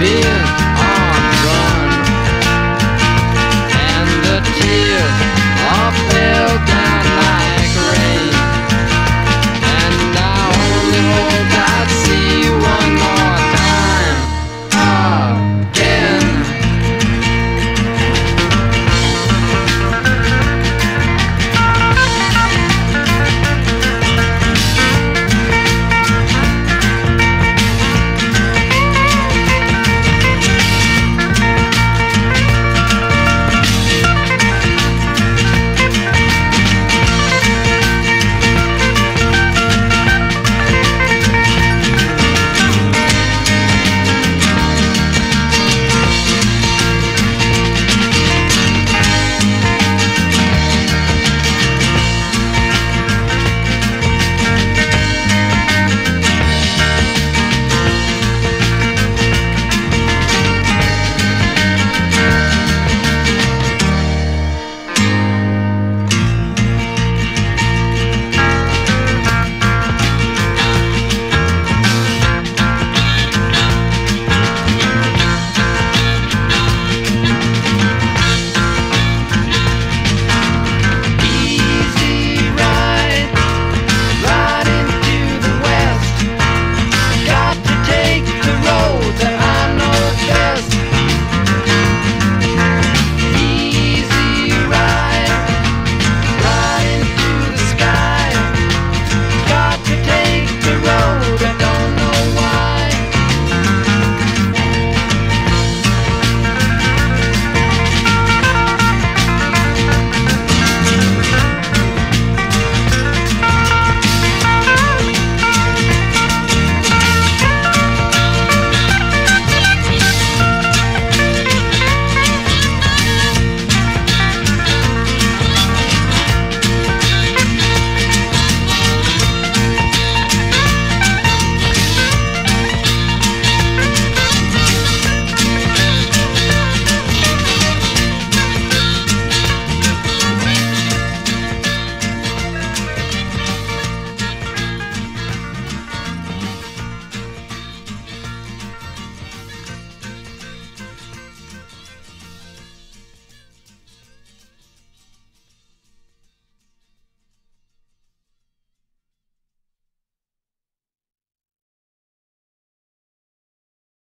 ver.